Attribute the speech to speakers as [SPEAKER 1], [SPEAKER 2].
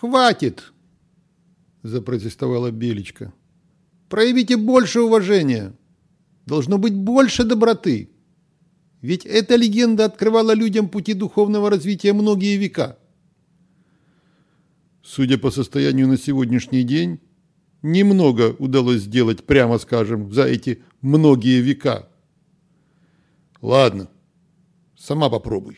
[SPEAKER 1] «Хватит!» – запротестовала Белечка. «Проявите больше уважения. Должно быть больше доброты. Ведь эта легенда открывала людям пути духовного развития многие века». Судя по состоянию на сегодняшний день, немного удалось сделать, прямо скажем, за эти многие века. Ладно, сама попробуй.